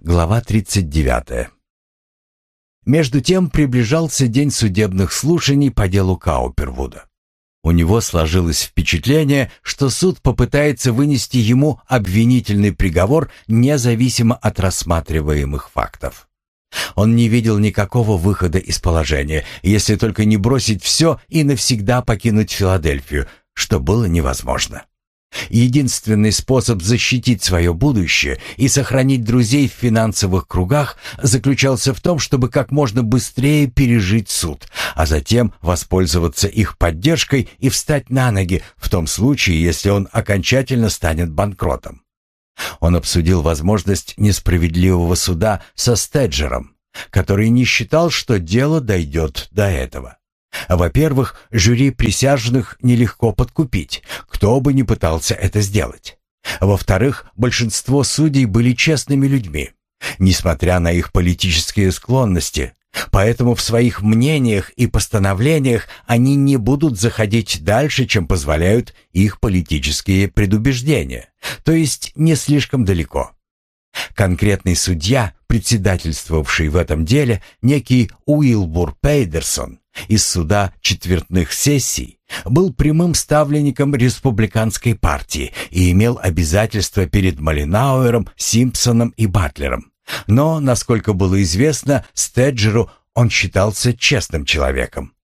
Глава 39. Между тем приближался день судебных слушаний по делу Каупервуда. У него сложилось впечатление, что суд попытается вынести ему обвинительный приговор независимо от рассматриваемых фактов. Он не видел никакого выхода из положения, если только не бросить все и навсегда покинуть Филадельфию, что было невозможно. Единственный способ защитить свое будущее и сохранить друзей в финансовых кругах заключался в том, чтобы как можно быстрее пережить суд, а затем воспользоваться их поддержкой и встать на ноги в том случае, если он окончательно станет банкротом. Он обсудил возможность несправедливого суда со Стеджером, который не считал, что дело дойдет до этого. Во-первых, жюри присяжных нелегко подкупить, кто бы ни пытался это сделать. Во-вторых, большинство судей были честными людьми, несмотря на их политические склонности, поэтому в своих мнениях и постановлениях они не будут заходить дальше, чем позволяют их политические предубеждения, то есть не слишком далеко. Конкретный судья, председательствовавший в этом деле, некий Уилбур Пейдерсон, из суда четвертных сессий, был прямым ставленником республиканской партии и имел обязательства перед Малинауэром, Симпсоном и Батлером. Но, насколько было известно, Стеджеру он считался честным человеком.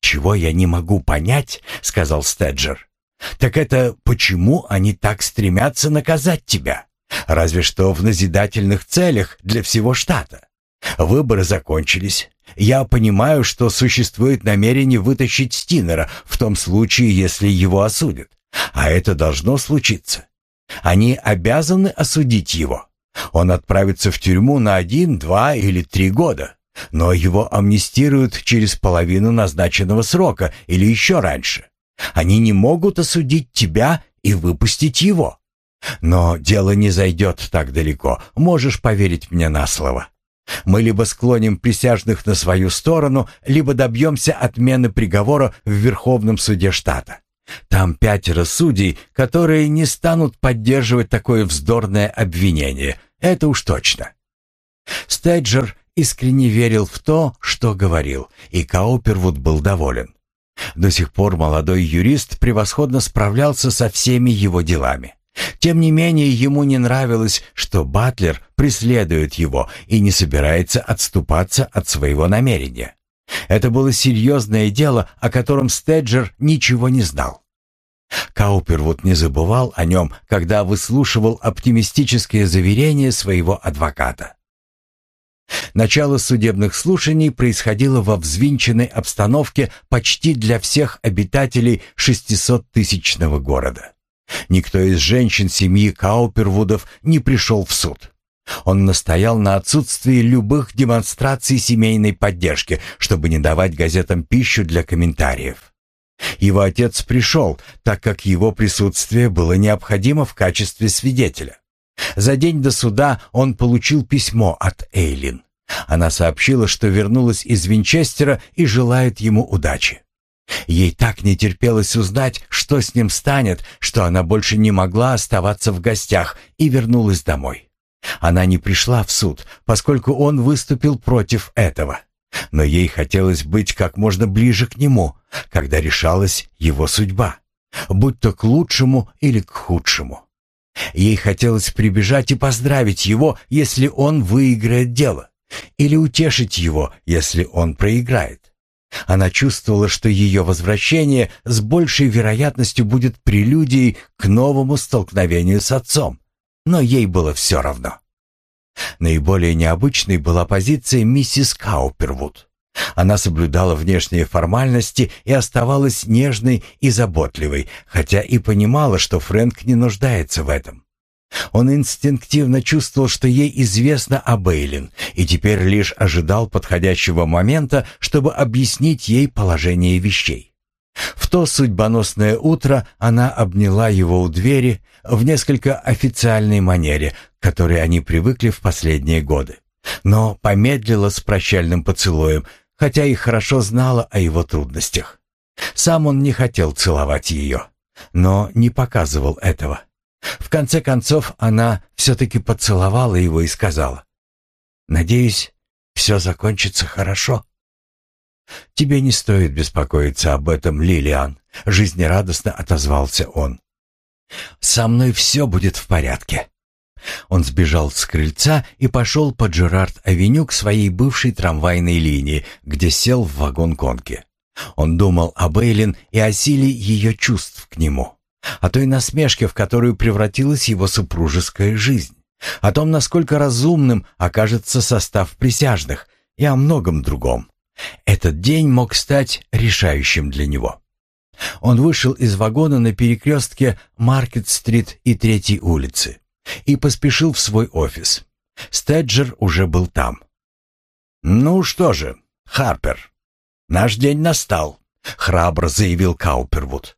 «Чего я не могу понять», — сказал Стеджер, — «так это почему они так стремятся наказать тебя? Разве что в назидательных целях для всего штата. Выборы закончились, я понимаю, что существует намерение вытащить Стинера в том случае, если его осудят. А это должно случиться. Они обязаны осудить его. Он отправится в тюрьму на один, два или три года. Но его амнистируют через половину назначенного срока или еще раньше. Они не могут осудить тебя и выпустить его. Но дело не зайдет так далеко, можешь поверить мне на слово. Мы либо склоним присяжных на свою сторону, либо добьемся отмены приговора в Верховном суде штата. Там пятеро судей, которые не станут поддерживать такое вздорное обвинение. Это уж точно. Стеджер искренне верил в то, что говорил, и Каупервуд был доволен. До сих пор молодой юрист превосходно справлялся со всеми его делами. Тем не менее, ему не нравилось, что Батлер преследует его и не собирается отступаться от своего намерения. Это было серьезное дело, о котором Стеджер ничего не знал. Каупервуд не забывал о нем, когда выслушивал оптимистические заверения своего адвоката. Начало судебных слушаний происходило во взвинченной обстановке почти для всех обитателей 600-тысячного города. Никто из женщин семьи Каупервудов не пришел в суд. Он настоял на отсутствии любых демонстраций семейной поддержки, чтобы не давать газетам пищу для комментариев. Его отец пришел, так как его присутствие было необходимо в качестве свидетеля. За день до суда он получил письмо от Эйлин. Она сообщила, что вернулась из Винчестера и желает ему удачи. Ей так не терпелось узнать, что с ним станет, что она больше не могла оставаться в гостях и вернулась домой. Она не пришла в суд, поскольку он выступил против этого. Но ей хотелось быть как можно ближе к нему, когда решалась его судьба, будь то к лучшему или к худшему. Ей хотелось прибежать и поздравить его, если он выиграет дело, или утешить его, если он проиграет. Она чувствовала, что ее возвращение с большей вероятностью будет прелюдией к новому столкновению с отцом, но ей было все равно. Наиболее необычной была позиция миссис Каупервуд. Она соблюдала внешние формальности и оставалась нежной и заботливой, хотя и понимала, что Фрэнк не нуждается в этом. Он инстинктивно чувствовал, что ей известно о Бейлин, и теперь лишь ожидал подходящего момента, чтобы объяснить ей положение вещей. В то судьбоносное утро она обняла его у двери в несколько официальной манере, к которой они привыкли в последние годы. Но помедлила с прощальным поцелуем, хотя и хорошо знала о его трудностях. Сам он не хотел целовать ее, но не показывал этого. В конце концов, она все-таки поцеловала его и сказала, «Надеюсь, все закончится хорошо». «Тебе не стоит беспокоиться об этом, Лилиан», — жизнерадостно отозвался он. «Со мной все будет в порядке». Он сбежал с крыльца и пошел по Джерард-авеню к своей бывшей трамвайной линии, где сел в вагон конки. Он думал об Эйлин и о силе ее чувств к нему, о той насмешке, в которую превратилась его супружеская жизнь, о том, насколько разумным окажется состав присяжных и о многом другом. Этот день мог стать решающим для него. Он вышел из вагона на перекрестке Маркет-стрит и Третьей улицы и поспешил в свой офис. Стеджер уже был там. «Ну что же, Харпер, наш день настал», — храбро заявил Каупервуд.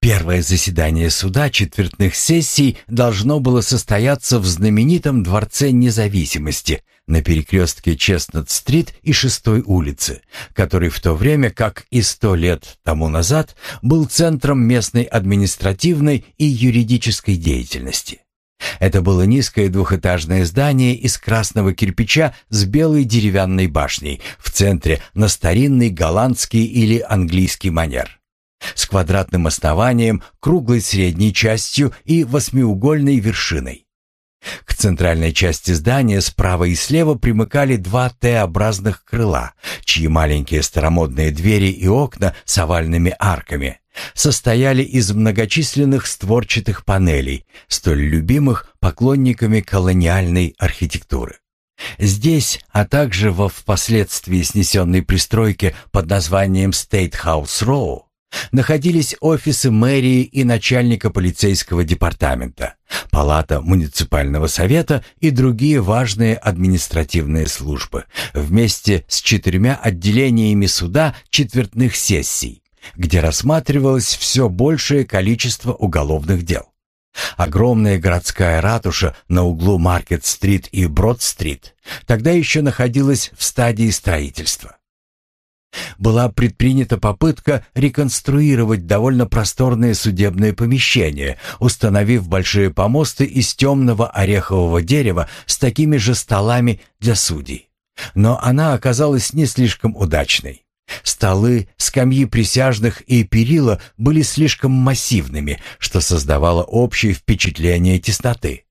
Первое заседание суда четвертных сессий должно было состояться в знаменитом Дворце независимости на перекрестке Честнад-стрит и Шестой улицы, который в то время, как и сто лет тому назад, был центром местной административной и юридической деятельности. Это было низкое двухэтажное здание из красного кирпича с белой деревянной башней в центре на старинный голландский или английский манер с квадратным основанием, круглой средней частью и восьмиугольной вершиной. К центральной части здания справа и слева примыкали два Т-образных крыла, чьи маленькие старомодные двери и окна с овальными арками состояли из многочисленных створчатых панелей, столь любимых поклонниками колониальной архитектуры. Здесь, а также во впоследствии снесенной пристройке под названием State House Row, находились офисы мэрии и начальника полицейского департамента, палата муниципального совета и другие важные административные службы, вместе с четырьмя отделениями суда четвертных сессий, где рассматривалось все большее количество уголовных дел. Огромная городская ратуша на углу Маркет-стрит и Брод-стрит тогда еще находилась в стадии строительства была предпринята попытка реконструировать довольно просторное судебное помещение, установив большие помосты из темного орехового дерева с такими же столами для судей. Но она оказалась не слишком удачной. Столы, скамьи присяжных и перила были слишком массивными, что создавало общее впечатление тесноты.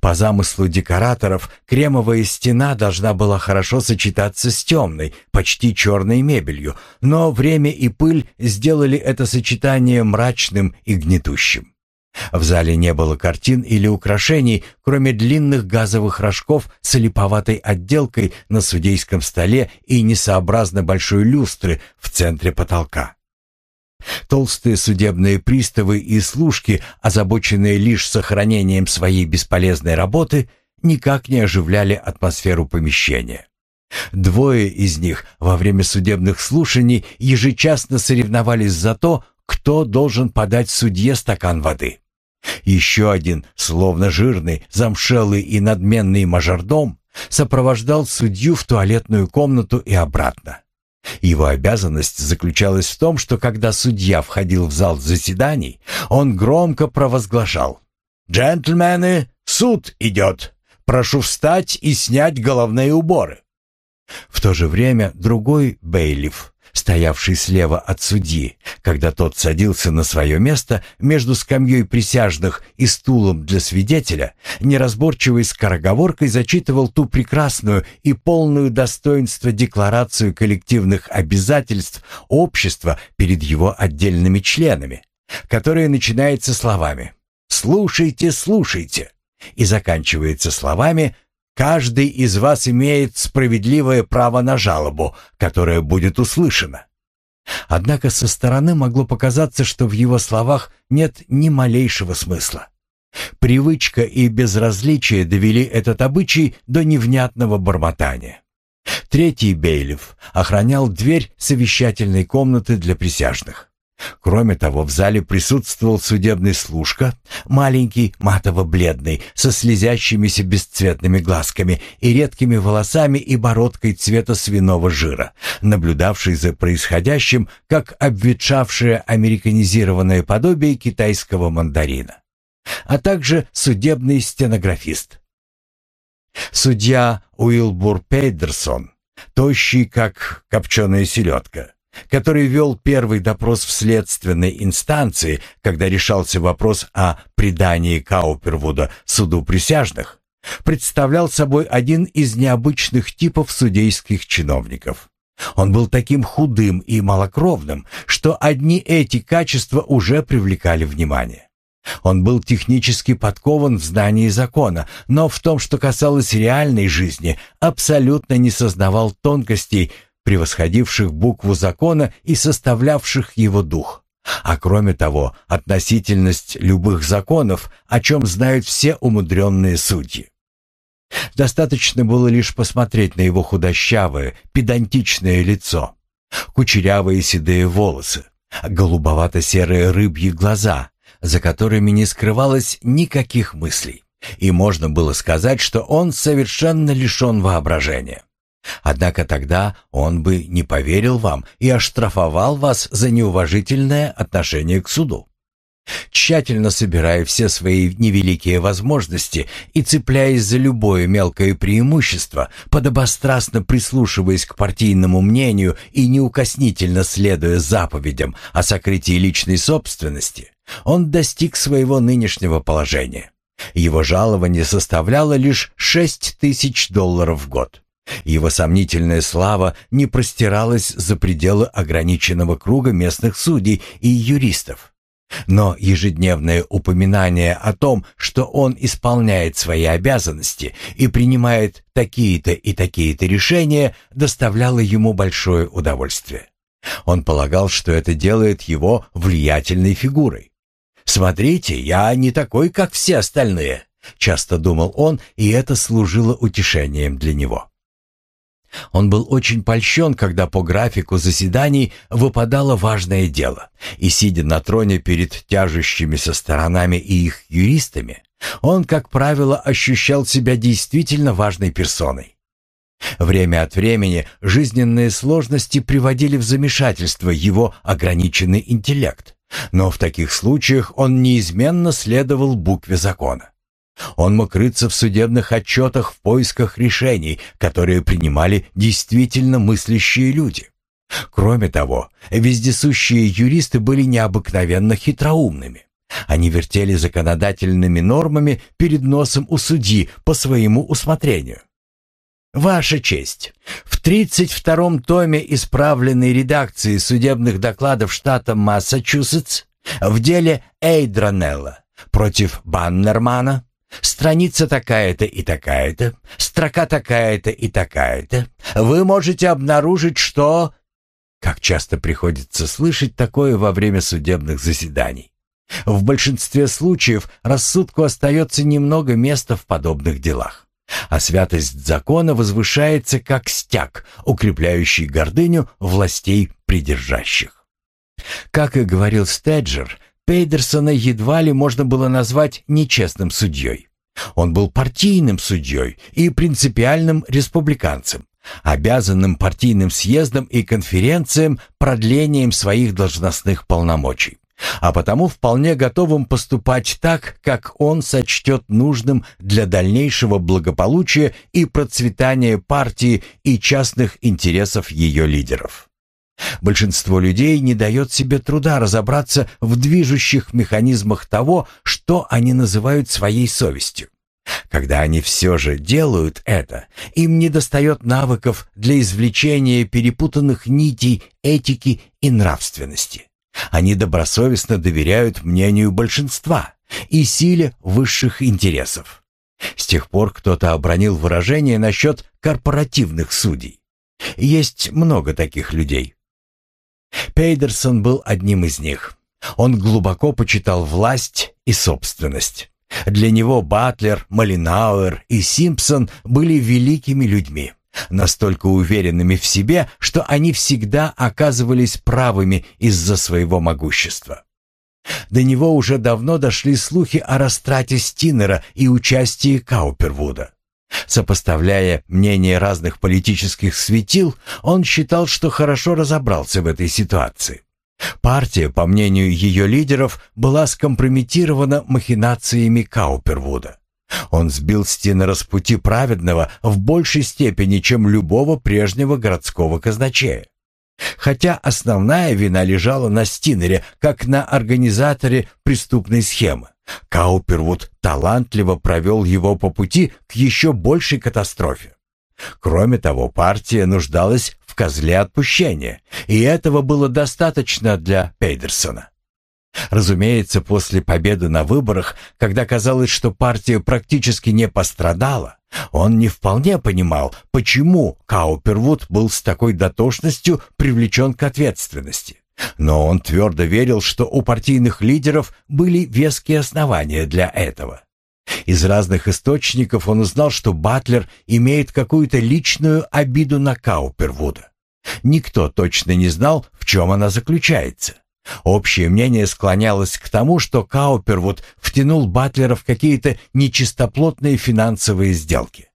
По замыслу декораторов, кремовая стена должна была хорошо сочетаться с темной, почти черной мебелью, но время и пыль сделали это сочетание мрачным и гнетущим. В зале не было картин или украшений, кроме длинных газовых рожков с липоватой отделкой на судейском столе и несообразно большой люстры в центре потолка. Толстые судебные приставы и служки, озабоченные лишь сохранением своей бесполезной работы, никак не оживляли атмосферу помещения. Двое из них во время судебных слушаний ежечасно соревновались за то, кто должен подать судье стакан воды. Еще один, словно жирный, замшелый и надменный мажордом, сопровождал судью в туалетную комнату и обратно. Его обязанность заключалась в том, что когда судья входил в зал заседаний, он громко провозглашал «Джентльмены, суд идет! Прошу встать и снять головные уборы!» В то же время другой бейлиф стоявший слева от судьи, когда тот садился на свое место между скамьей присяжных и стулом для свидетеля, неразборчивой скороговоркой зачитывал ту прекрасную и полную достоинства декларацию коллективных обязательств общества перед его отдельными членами, которая начинается словами «Слушайте, слушайте» и заканчивается словами Каждый из вас имеет справедливое право на жалобу, которая будет услышана. Однако со стороны могло показаться, что в его словах нет ни малейшего смысла. Привычка и безразличие довели этот обычай до невнятного бормотания. Третий Бейлев охранял дверь совещательной комнаты для присяжных. Кроме того, в зале присутствовал судебный служка, маленький, матово-бледный, со слезящимися бесцветными глазками и редкими волосами и бородкой цвета свиного жира, наблюдавший за происходящим, как обветшавшее американизированное подобие китайского мандарина. а также судебный стенографист. Судья Уилбур Пейдерсон, тощий как копченая селедка, который вел первый допрос в следственной инстанции, когда решался вопрос о предании Каупервуда суду присяжных, представлял собой один из необычных типов судейских чиновников. Он был таким худым и малокровным, что одни эти качества уже привлекали внимание. Он был технически подкован в знании закона, но в том, что касалось реальной жизни, абсолютно не сознавал тонкостей, превосходивших букву закона и составлявших его дух. А кроме того, относительность любых законов, о чем знают все умудренные судьи. Достаточно было лишь посмотреть на его худощавое, педантичное лицо, кучерявые седые волосы, голубовато-серые рыбьи глаза, за которыми не скрывалось никаких мыслей, и можно было сказать, что он совершенно лишен воображения. Однако тогда он бы не поверил вам и оштрафовал вас за неуважительное отношение к суду. Тщательно собирая все свои невеликие возможности и цепляясь за любое мелкое преимущество, подобострастно прислушиваясь к партийному мнению и неукоснительно следуя заповедям о сокрытии личной собственности, он достиг своего нынешнего положения. Его жалование составляло лишь шесть тысяч долларов в год. Его сомнительная слава не простиралась за пределы ограниченного круга местных судей и юристов. Но ежедневное упоминание о том, что он исполняет свои обязанности и принимает такие-то и такие-то решения, доставляло ему большое удовольствие. Он полагал, что это делает его влиятельной фигурой. «Смотрите, я не такой, как все остальные», — часто думал он, и это служило утешением для него. Он был очень польщен, когда по графику заседаний выпадало важное дело, и, сидя на троне перед тяжущимися сторонами и их юристами, он, как правило, ощущал себя действительно важной персоной. Время от времени жизненные сложности приводили в замешательство его ограниченный интеллект, но в таких случаях он неизменно следовал букве закона. Он мог рыться в судебных отчетах в поисках решений, которые принимали действительно мыслящие люди. Кроме того, вездесущие юристы были необыкновенно хитроумными. Они вертели законодательными нормами перед носом у судьи по своему усмотрению. Ваша честь, в 32-м томе исправленной редакции судебных докладов штата Массачусетс в деле Эйдронелла против Баннермана Страница такая-то и такая-то, строка такая-то и такая-то. Вы можете обнаружить, что... Как часто приходится слышать такое во время судебных заседаний. В большинстве случаев рассудку остается немного места в подобных делах. А святость закона возвышается как стяг, укрепляющий гордыню властей придержащих. Как и говорил Стеджер, Пейдерсона едва ли можно было назвать нечестным судьей. Он был партийным судьей и принципиальным республиканцем, обязанным партийным съездом и конференциям продлением своих должностных полномочий, а потому вполне готовым поступать так, как он сочтет нужным для дальнейшего благополучия и процветания партии и частных интересов ее лидеров. Большинство людей не дает себе труда разобраться в движущих механизмах того, что они называют своей совестью. Когда они все же делают это, им недостает навыков для извлечения перепутанных нитей этики и нравственности. Они добросовестно доверяют мнению большинства и силе высших интересов. С тех пор кто-то обронил выражение насчет корпоративных судей. Есть много таких людей. Пейдерсон был одним из них. Он глубоко почитал власть и собственность. Для него Батлер, Малинауэр и Симпсон были великими людьми, настолько уверенными в себе, что они всегда оказывались правыми из-за своего могущества. До него уже давно дошли слухи о растрате Стинера и участии Каупервуда. Сопоставляя мнения разных политических светил, он считал, что хорошо разобрался в этой ситуации. Партия, по мнению ее лидеров, была скомпрометирована махинациями Каупервуда. Он сбил Стинера с пути праведного в большей степени, чем любого прежнего городского казначея. Хотя основная вина лежала на Стинере, как на организаторе преступной схемы. Каупервуд талантливо провел его по пути к еще большей катастрофе. Кроме того, партия нуждалась в козле отпущения, и этого было достаточно для Пейдерсона. Разумеется, после победы на выборах, когда казалось, что партия практически не пострадала, он не вполне понимал, почему Каупервуд был с такой дотошностью привлечен к ответственности. Но он твердо верил, что у партийных лидеров были веские основания для этого. Из разных источников он узнал, что Батлер имеет какую-то личную обиду на Каупервуда. Никто точно не знал, в чем она заключается. Общее мнение склонялось к тому, что Каупервуд втянул Батлера в какие-то нечистоплотные финансовые сделки.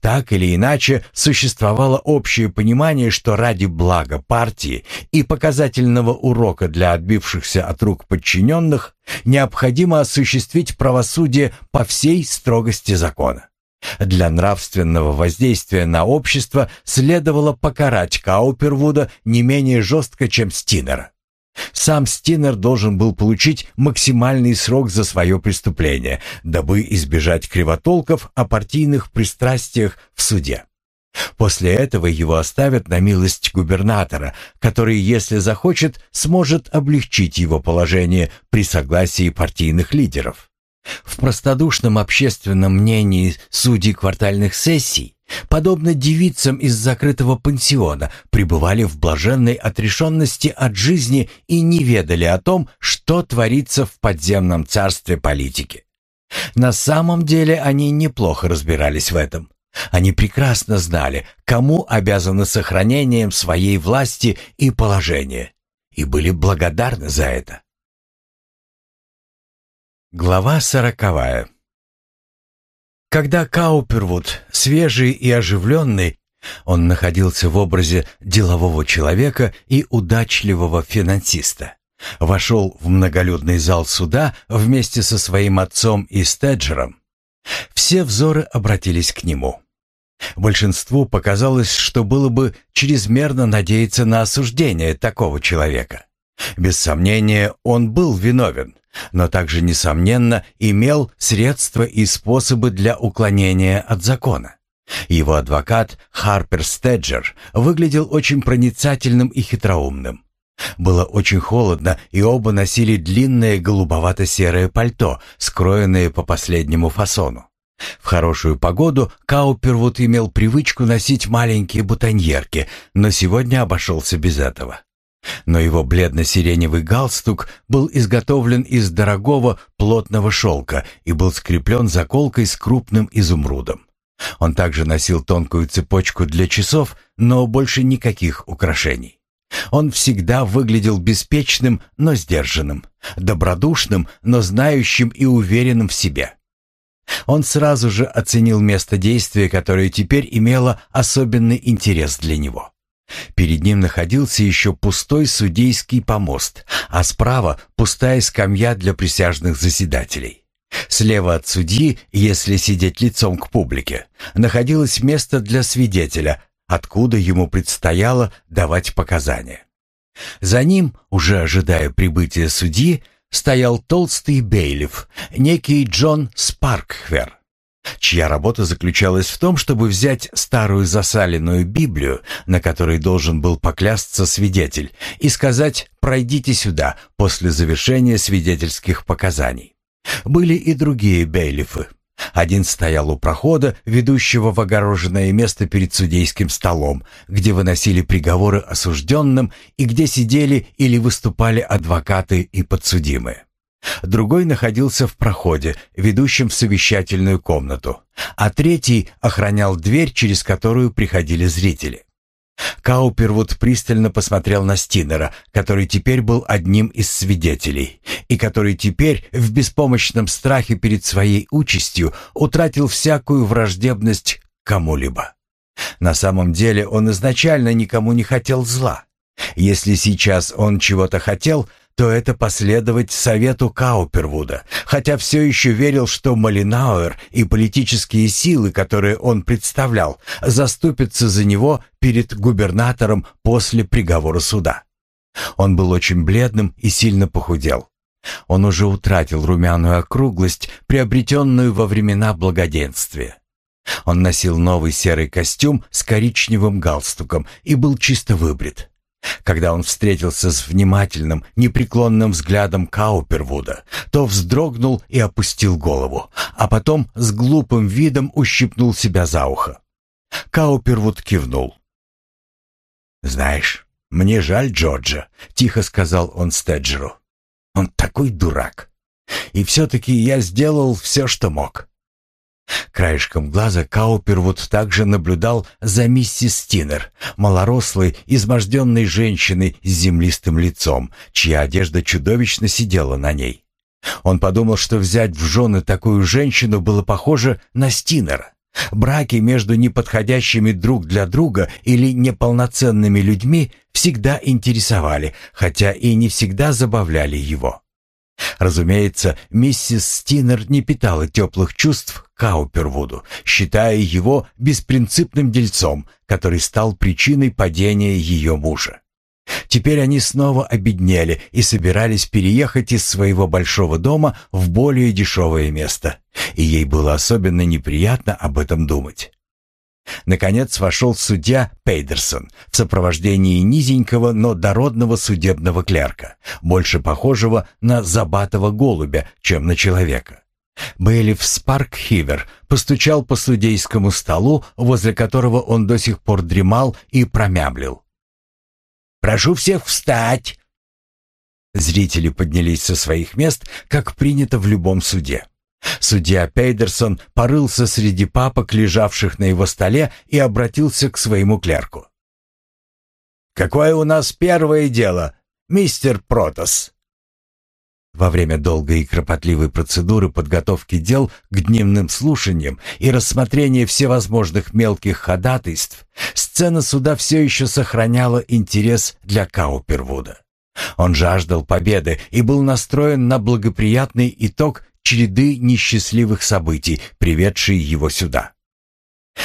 Так или иначе, существовало общее понимание, что ради блага партии и показательного урока для отбившихся от рук подчиненных необходимо осуществить правосудие по всей строгости закона. Для нравственного воздействия на общество следовало покарать Каупервуда не менее жестко, чем Стинера. Сам Стинер должен был получить максимальный срок за свое преступление, дабы избежать кривотолков о партийных пристрастиях в суде. После этого его оставят на милость губернатора, который, если захочет, сможет облегчить его положение при согласии партийных лидеров. В простодушном общественном мнении судей квартальных сессий подобно девицам из закрытого пансиона, пребывали в блаженной отрешенности от жизни и не ведали о том, что творится в подземном царстве политики. На самом деле они неплохо разбирались в этом. Они прекрасно знали, кому обязаны сохранением своей власти и положения, и были благодарны за это. Глава сороковая когда Каупервуд, свежий и оживленный, он находился в образе делового человека и удачливого финансиста, вошел в многолюдный зал суда вместе со своим отцом и Стеджером, все взоры обратились к нему. Большинству показалось, что было бы чрезмерно надеяться на осуждение такого человека. Без сомнения, он был виновен, но также, несомненно, имел средства и способы для уклонения от закона. Его адвокат Харпер Стеджер выглядел очень проницательным и хитроумным. Было очень холодно, и оба носили длинное голубовато-серое пальто, скроенное по последнему фасону. В хорошую погоду Каупервуд имел привычку носить маленькие бутоньерки, но сегодня обошелся без этого. Но его бледно-сиреневый галстук был изготовлен из дорогого плотного шелка и был скреплен заколкой с крупным изумрудом. Он также носил тонкую цепочку для часов, но больше никаких украшений. Он всегда выглядел беспечным, но сдержанным, добродушным, но знающим и уверенным в себе. Он сразу же оценил место действия, которое теперь имело особенный интерес для него. Перед ним находился еще пустой судейский помост, а справа пустая скамья для присяжных заседателей. Слева от судьи, если сидеть лицом к публике, находилось место для свидетеля, откуда ему предстояло давать показания. За ним, уже ожидая прибытия судьи, стоял толстый бейлиф, некий Джон Спаркхвер чья работа заключалась в том, чтобы взять старую засаленную Библию, на которой должен был поклясться свидетель, и сказать «пройдите сюда» после завершения свидетельских показаний. Были и другие бейлифы. Один стоял у прохода, ведущего в огороженное место перед судейским столом, где выносили приговоры осужденным и где сидели или выступали адвокаты и подсудимые. Другой находился в проходе, ведущем в совещательную комнату, а третий охранял дверь, через которую приходили зрители. Каупервуд пристально посмотрел на Стинера, который теперь был одним из свидетелей, и который теперь в беспомощном страхе перед своей участью утратил всякую враждебность кому-либо. На самом деле он изначально никому не хотел зла. Если сейчас он чего-то хотел, то это последовать совету Каупервуда, хотя все еще верил, что Малинауэр и политические силы, которые он представлял, заступятся за него перед губернатором после приговора суда. Он был очень бледным и сильно похудел. Он уже утратил румяную округлость, приобретенную во времена благоденствия. Он носил новый серый костюм с коричневым галстуком и был чисто выбрит. Когда он встретился с внимательным, непреклонным взглядом Каупервуда, то вздрогнул и опустил голову, а потом с глупым видом ущипнул себя за ухо. Каупервуд кивнул. «Знаешь, мне жаль Джорджа», — тихо сказал он Стеджеру. «Он такой дурак. И все-таки я сделал все, что мог. Краешком глаза Каупервуд также наблюдал за миссис Стинер, малорослой, изможденной женщиной с землистым лицом, чья одежда чудовищно сидела на ней. Он подумал, что взять в жены такую женщину было похоже на Стинера. Браки между неподходящими друг для друга или неполноценными людьми всегда интересовали, хотя и не всегда забавляли его. Разумеется, миссис Стинер не питала теплых чувств к Каупервуду, считая его беспринципным дельцом, который стал причиной падения ее мужа. Теперь они снова обеднели и собирались переехать из своего большого дома в более дешевое место, и ей было особенно неприятно об этом думать. Наконец вошел судья Пейдерсон в сопровождении низенького, но дородного судебного клерка, больше похожего на забатого голубя, чем на человека. Бейлиф Спаркхивер постучал по судейскому столу, возле которого он до сих пор дремал и промямлил. «Прошу всех встать!» Зрители поднялись со своих мест, как принято в любом суде. Судья Пейдерсон порылся среди папок, лежавших на его столе, и обратился к своему клерку. «Какое у нас первое дело, мистер Протас?» Во время долгой и кропотливой процедуры подготовки дел к дневным слушаниям и рассмотрения всевозможных мелких ходатайств, сцена суда все еще сохраняла интерес для Каупервуда. Он жаждал победы и был настроен на благоприятный итог череды несчастливых событий, приведшие его сюда.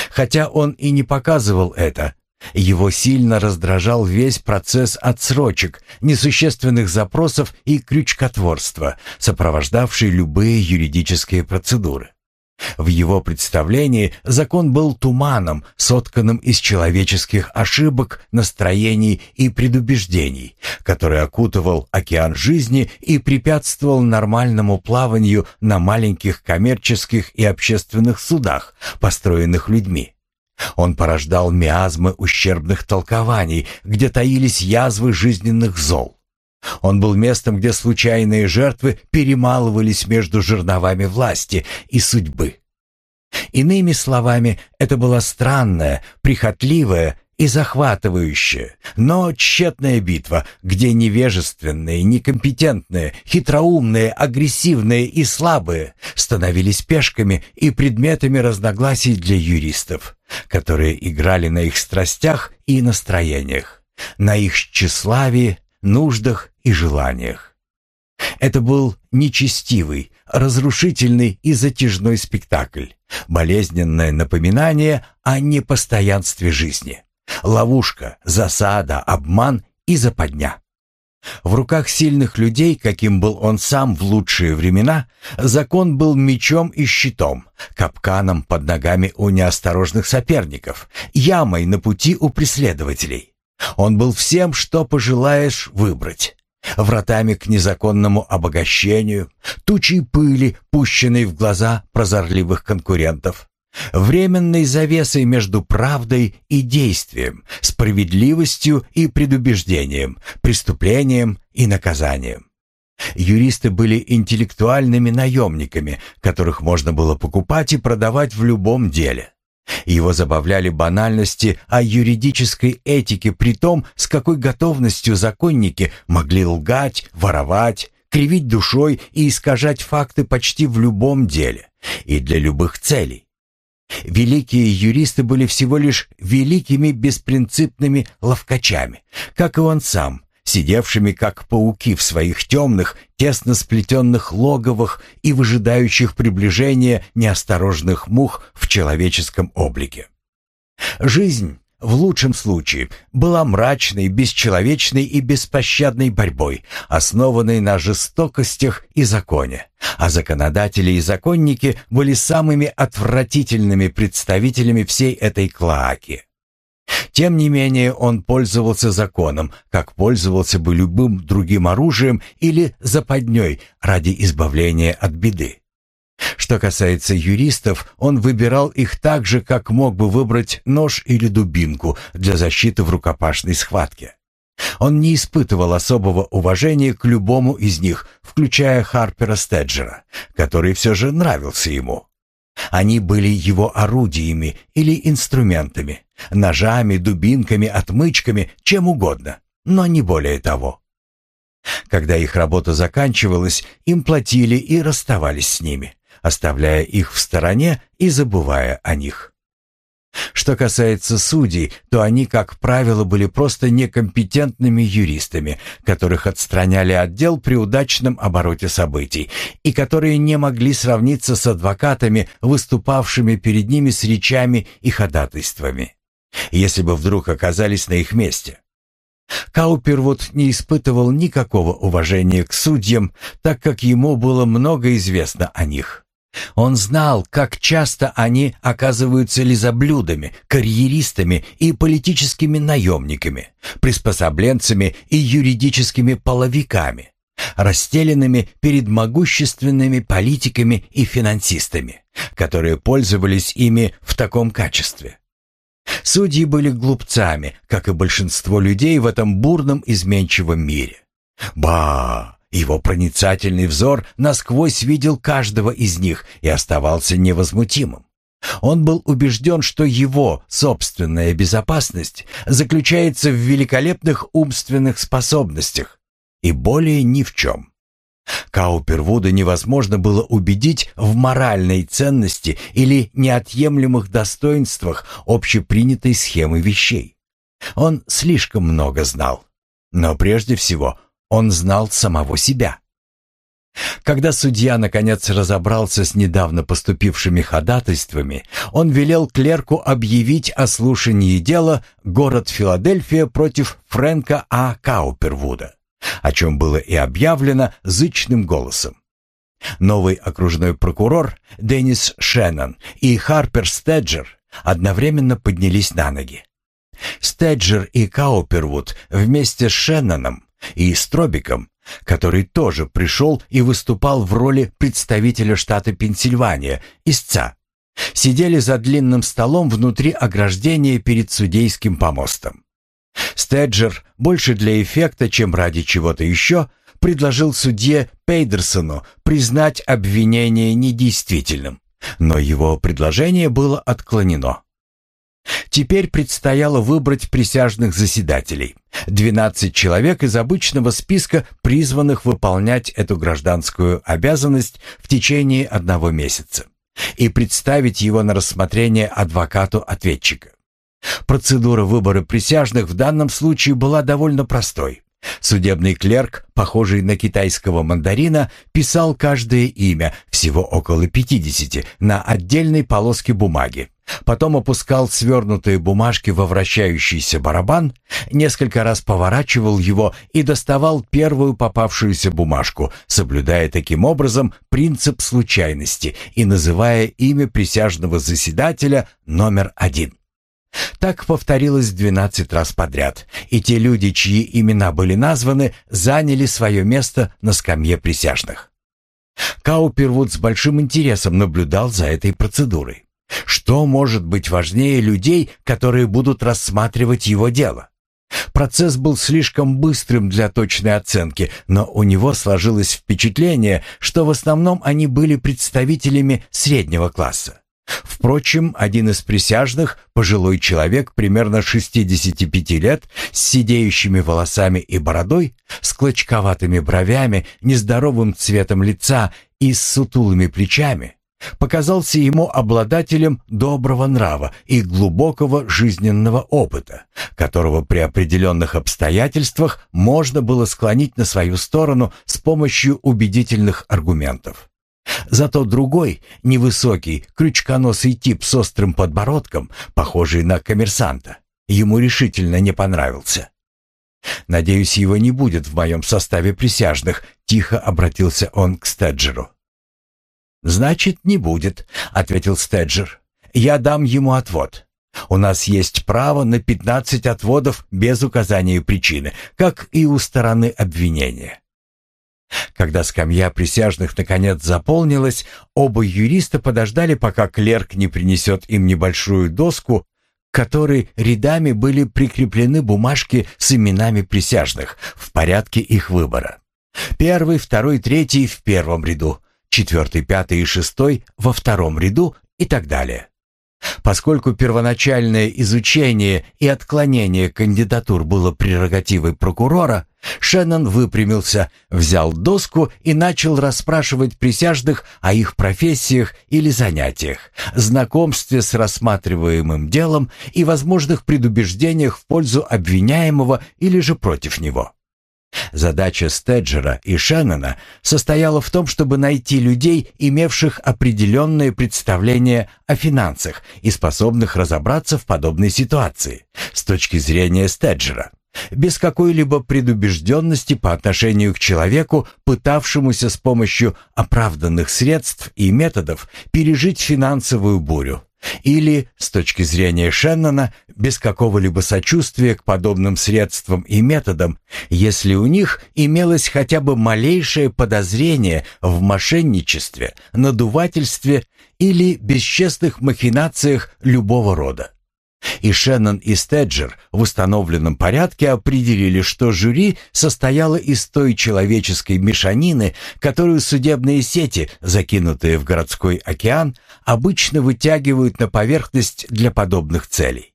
Хотя он и не показывал это, его сильно раздражал весь процесс отсрочек, несущественных запросов и крючкотворства, сопровождавший любые юридические процедуры. В его представлении закон был туманом, сотканным из человеческих ошибок, настроений и предубеждений, который окутывал океан жизни и препятствовал нормальному плаванию на маленьких коммерческих и общественных судах, построенных людьми. Он порождал миазмы ущербных толкований, где таились язвы жизненных зол. Он был местом, где случайные жертвы перемалывались между жерновами власти и судьбы. Иными словами, это была странная, прихотливая и захватывающая, но тщетная битва, где невежественные, некомпетентные, хитроумные, агрессивные и слабые становились пешками и предметами разногласий для юристов, которые играли на их страстях и настроениях, на их тщеславии, нуждах и желаниях. Это был нечестивый, разрушительный и затяжной спектакль, болезненное напоминание о непостоянстве жизни, ловушка, засада, обман и западня. В руках сильных людей, каким был он сам в лучшие времена, закон был мечом и щитом, капканом под ногами у неосторожных соперников, ямой на пути у преследователей. Он был всем, что пожелаешь выбрать. Вратами к незаконному обогащению, тучей пыли, пущенной в глаза прозорливых конкурентов, временной завесой между правдой и действием, справедливостью и предубеждением, преступлением и наказанием. Юристы были интеллектуальными наемниками, которых можно было покупать и продавать в любом деле. Его забавляли банальности о юридической этике при том, с какой готовностью законники могли лгать, воровать, кривить душой и искажать факты почти в любом деле и для любых целей. Великие юристы были всего лишь великими беспринципными ловкачами, как и он сам, сидевшими как пауки в своих темных, тесно сплетенных логовах и выжидающих приближения неосторожных мух в человеческом облике. Жизнь, в лучшем случае, была мрачной, бесчеловечной и беспощадной борьбой, основанной на жестокостях и законе, а законодатели и законники были самыми отвратительными представителями всей этой клоаки. Тем не менее, он пользовался законом, как пользовался бы любым другим оружием или западней ради избавления от беды. Что касается юристов, он выбирал их так же, как мог бы выбрать нож или дубинку для защиты в рукопашной схватке. Он не испытывал особого уважения к любому из них, включая Харпера Стеджера, который все же нравился ему. Они были его орудиями или инструментами, ножами, дубинками, отмычками, чем угодно, но не более того. Когда их работа заканчивалась, им платили и расставались с ними, оставляя их в стороне и забывая о них. Что касается судей, то они, как правило, были просто некомпетентными юристами, которых отстраняли от дел при удачном обороте событий, и которые не могли сравниться с адвокатами, выступавшими перед ними с речами и ходатайствами, если бы вдруг оказались на их месте. Каупервуд не испытывал никакого уважения к судьям, так как ему было много известно о них. Он знал, как часто они оказываются лизоблюдами, карьеристами и политическими наемниками, приспособленцами и юридическими половиками, расстеленными перед могущественными политиками и финансистами, которые пользовались ими в таком качестве. Судьи были глупцами, как и большинство людей в этом бурном изменчивом мире. Ба! Его проницательный взор насквозь видел каждого из них и оставался невозмутимым. Он был убежден, что его собственная безопасность заключается в великолепных умственных способностях и более ни в чем. Каупервуда невозможно было убедить в моральной ценности или неотъемлемых достоинствах общепринятой схемы вещей. Он слишком много знал. Но прежде всего он знал самого себя. Когда судья наконец разобрался с недавно поступившими ходатайствами, он велел клерку объявить о слушании дела «Город Филадельфия против Фрэнка А. Каупервуда», о чем было и объявлено зычным голосом. Новый окружной прокурор Деннис Шеннон и Харпер Стеджер одновременно поднялись на ноги. Стеджер и Каупервуд вместе с Шенноном и Стробиком, который тоже пришел и выступал в роли представителя штата Пенсильвания, истца, сидели за длинным столом внутри ограждения перед судейским помостом. Стеджер, больше для эффекта, чем ради чего-то еще, предложил судье Пейдерсону признать обвинение недействительным, но его предложение было отклонено. Теперь предстояло выбрать присяжных заседателей. 12 человек из обычного списка, призванных выполнять эту гражданскую обязанность в течение одного месяца, и представить его на рассмотрение адвокату ответчика. Процедура выбора присяжных в данном случае была довольно простой. Судебный клерк, похожий на китайского мандарина, писал каждое имя, всего около 50, на отдельной полоске бумаги. Потом опускал свернутые бумажки во вращающийся барабан, несколько раз поворачивал его и доставал первую попавшуюся бумажку, соблюдая таким образом принцип случайности и называя имя присяжного заседателя номер один. Так повторилось двенадцать раз подряд, и те люди, чьи имена были названы, заняли свое место на скамье присяжных. Каупервуд с большим интересом наблюдал за этой процедурой. Что может быть важнее людей, которые будут рассматривать его дело? Процесс был слишком быстрым для точной оценки, но у него сложилось впечатление, что в основном они были представителями среднего класса. Впрочем, один из присяжных, пожилой человек примерно 65 лет, с сидеющими волосами и бородой, с клочковатыми бровями, нездоровым цветом лица и с сутулыми плечами, показался ему обладателем доброго нрава и глубокого жизненного опыта, которого при определенных обстоятельствах можно было склонить на свою сторону с помощью убедительных аргументов. Зато другой, невысокий, крючконосый тип с острым подбородком, похожий на коммерсанта, ему решительно не понравился. «Надеюсь, его не будет в моем составе присяжных», — тихо обратился он к Стеджеру. «Значит, не будет», — ответил Стеджер. «Я дам ему отвод. У нас есть право на пятнадцать отводов без указания причины, как и у стороны обвинения». Когда скамья присяжных наконец заполнилась, оба юриста подождали, пока клерк не принесет им небольшую доску, к которой рядами были прикреплены бумажки с именами присяжных в порядке их выбора. Первый, второй, третий в первом ряду, четвертый, пятый и шестой во втором ряду и так далее. Поскольку первоначальное изучение и отклонение кандидатур было прерогативой прокурора, Шеннон выпрямился, взял доску и начал расспрашивать присяжных о их профессиях или занятиях, знакомстве с рассматриваемым делом и возможных предубеждениях в пользу обвиняемого или же против него. Задача Стеджера и Шеннона состояла в том, чтобы найти людей, имевших определенное представление о финансах и способных разобраться в подобной ситуации с точки зрения Стеджера, без какой-либо предубежденности по отношению к человеку, пытавшемуся с помощью оправданных средств и методов пережить финансовую бурю. Или, с точки зрения Шеннона, без какого-либо сочувствия к подобным средствам и методам, если у них имелось хотя бы малейшее подозрение в мошенничестве, надувательстве или бесчестных махинациях любого рода. И Шеннон и Стеджер в установленном порядке определили, что жюри состояло из той человеческой мешанины, которую судебные сети, закинутые в городской океан, обычно вытягивают на поверхность для подобных целей.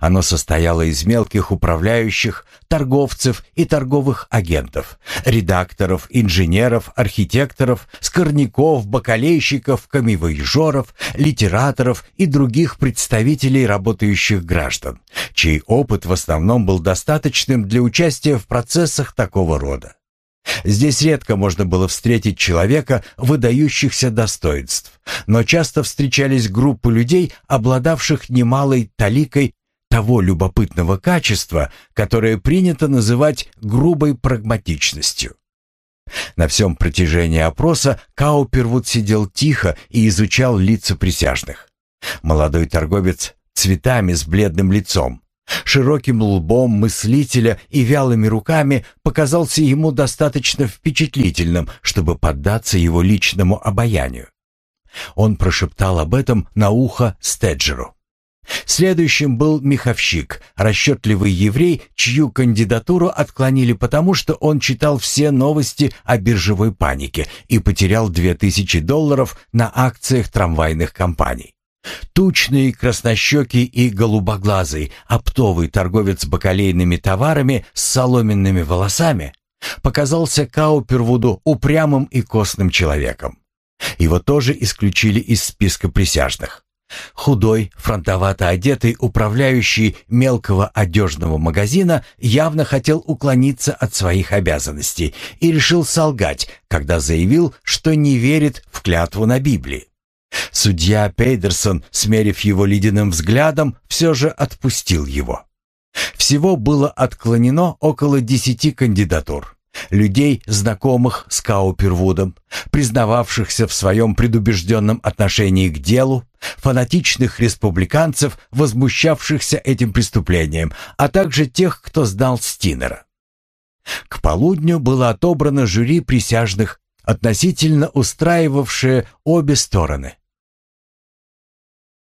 Оно состояло из мелких управляющих, торговцев и торговых агентов, редакторов, инженеров, архитекторов, скорняков, бакалейщиков, камевоежоров, литераторов и других представителей работающих граждан, чей опыт в основном был достаточным для участия в процессах такого рода. Здесь редко можно было встретить человека выдающихся достоинств, но часто встречались группы людей, обладавших немалой таликой того любопытного качества, которое принято называть грубой прагматичностью. На всем протяжении опроса Каупервуд сидел тихо и изучал лица присяжных. Молодой торговец цветами с бледным лицом, широким лбом мыслителя и вялыми руками показался ему достаточно впечатлительным, чтобы поддаться его личному обаянию. Он прошептал об этом на ухо Стеджеру. Следующим был меховщик, расчетливый еврей, чью кандидатуру отклонили потому, что он читал все новости о биржевой панике и потерял 2000 долларов на акциях трамвайных компаний. Тучный, краснощекий и голубоглазый, оптовый торговец бакалейными товарами с соломенными волосами показался Каупервуду упрямым и костным человеком. Его тоже исключили из списка присяжных. Худой, фронтовато одетый управляющий мелкого одежного магазина явно хотел уклониться от своих обязанностей и решил солгать, когда заявил, что не верит в клятву на Библии. Судья Пейдерсон, смерив его ледяным взглядом, все же отпустил его. Всего было отклонено около десяти кандидатур людей, знакомых с Каупервудом, признававшихся в своем предубежденном отношении к делу, фанатичных республиканцев, возмущавшихся этим преступлением, а также тех, кто знал Стинера. К полудню было отобрано жюри присяжных, относительно устраивавшее обе стороны.